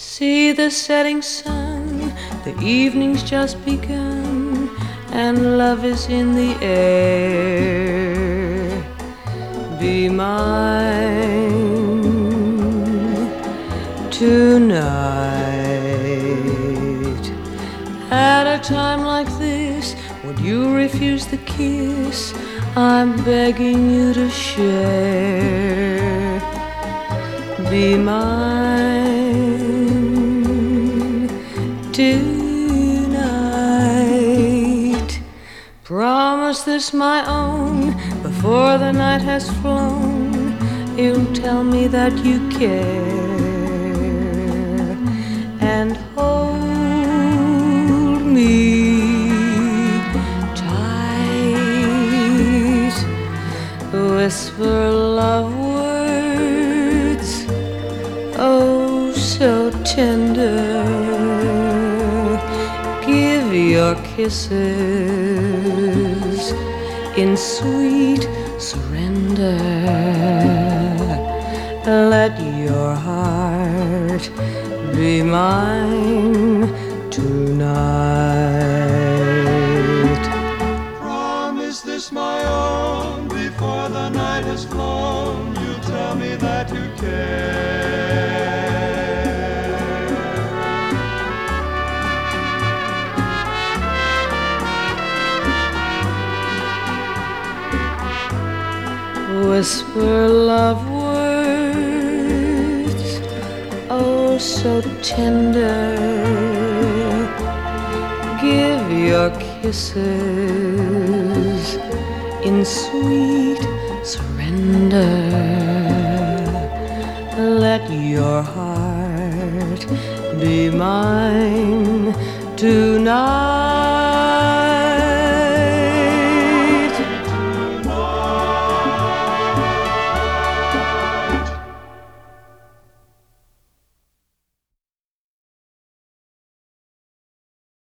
See the setting sun, the evening's just begun, and love is in the air. Be mine tonight. At a time like this, would you refuse the kiss I'm begging you to share? Be mine tonight. Promise this, my own, before the night has flown. You'll tell me that you care and hold me tight. Whisper love words, oh so tender. Your kisses in sweet surrender. Let your heart be mine tonight. Promise this, my own, before the night has flown. You tell me that you care. Whisper love words, oh so tender. Give your kisses in sweet surrender. Let your heart be mine tonight.